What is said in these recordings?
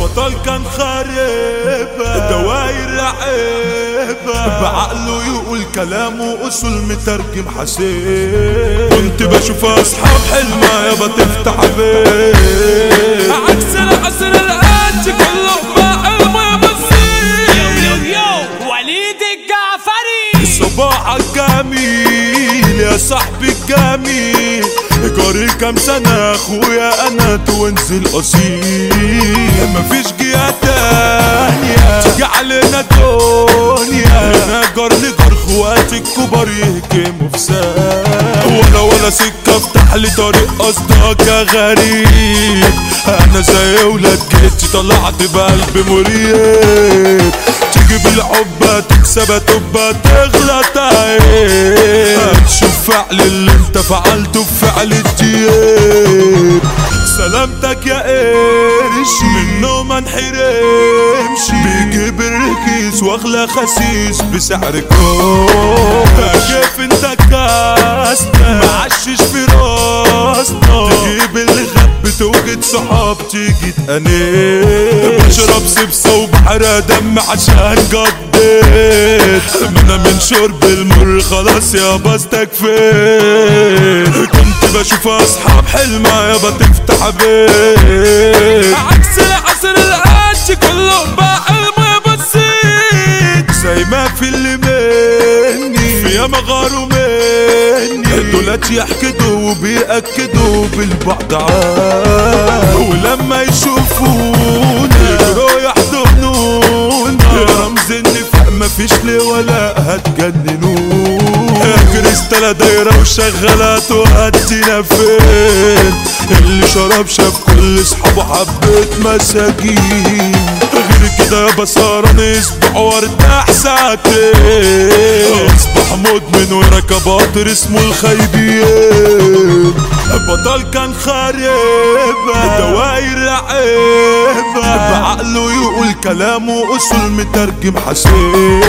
بطل كان خاربة. دواير لعيبة بعقله يقول كلامه وأصول مترجم حسين. كنت بشوف أصحاب حلمة يابا تفتح بيت. عكس العصر الآن كله يا بصير يو يو يو وليد الجعفري. صباحك جميل يا صاحبي الجميل. جاري كام سنة أخويا أنا توينز الأصيل. دنيا. هنا جار لجار اخواتي الكبار يهجموا في ساعة ولا ولا سكة افتح لي طريق قصدك يا غريب. أنا زي ولاد جيتي طلعت بقلب مريب. تيجي بالحب تكسب تبقى تغلط عيب هتشوف فعل اللي انت فعلته بفعل الدياب سلامتك يا قرش منه ما انحرمش واغلى خسيس بسعر كوم كيف انت كاستك معشش في راسنا تجيب اللي غب توجد صحاب تيجي تأنيب بشرب سبسة وبحرق دم عشان قضيت. أنا من شرب المر خلاص يابا استكفيت كنت بشوف أصحاب حلمة يابا تفتح بيت عكس العصر الآن كله يا زي ما في اللي مني. في ياما غاروا مني. دولت يحكدوا وبيأكدوا بالبعد عاد ولما يشوفوني يجروا يحضنوني رمز النفاق مفيش لي ولا هتجننوني كريستالة دايرة وشغالة تودينا فين؟ اللي شرب شاف كل صحابه حبة مساجين. غير كده يا بصارة يصبح وارتاح ساعتين اصبح مدمن وركب قطر اسمه الخيبين بطل كان خاربة دواير لعيبة بعقله يقول كلامه وأصول مترجم حسين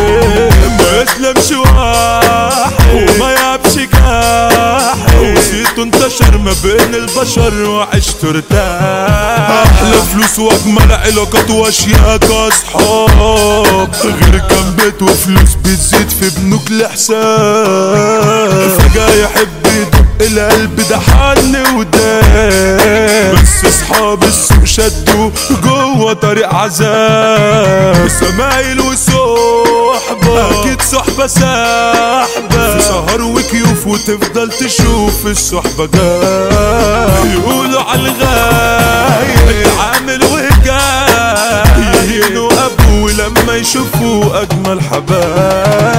ما يسلمش واحد. وما ما بين البشر وعشت ارتاح أحلى فلوس واجمل علاقات واشياء اصحاب غير كام بيت وفلوس بتزيد في بنوك الحساب. فجأة يحب يدق القلب ده حن وداب بس أصحاب السوق شدوا جوه طريق عذاب. سمايل وصحبة. أكيد صحبة سحبة. في سهر وكيوف وتفضل تشوف الصحبة جاي. يقولوا على الغاية عامل وجاي يهينوا أبوه لما يشوفوا أجمل حبايب.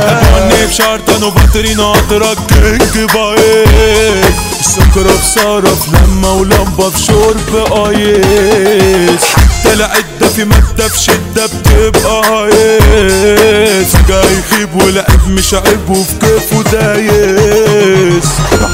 هتغني بشارطة وبطري ناطرك كينج بايت السكرة في صرف لما ولمبة في شرب قايس حتى العدة في مادة في شدة بتبقى هايس ولعب مش عيب وفي كيفه دايس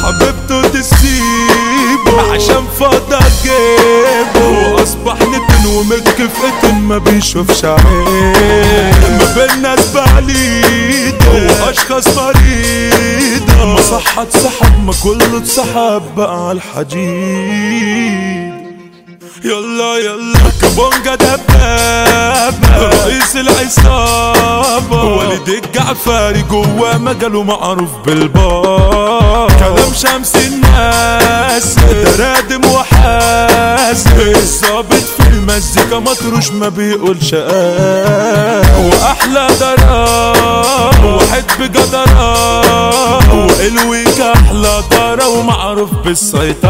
حبيبته تسيبه عشان فضى جيبه. وأصبح نتن ومتكفئة ما بيشوفش عين ما بين ناس بعيدة وأشخاص مريضة ما صحت سحب ما كلة اتسحب بقى على الحديد. يلا يلا كابونجا دبابة رئيس العصابة. والد الجعفري جوا مجاله معروف بالباب. كلام شمس الناس رادم وحاسب الظابط في المزيكا مطروش ما بيقولش آه وأحلى دراب واحد بجدرات وقلوي كحلى دارة ومعروف بالسيطرة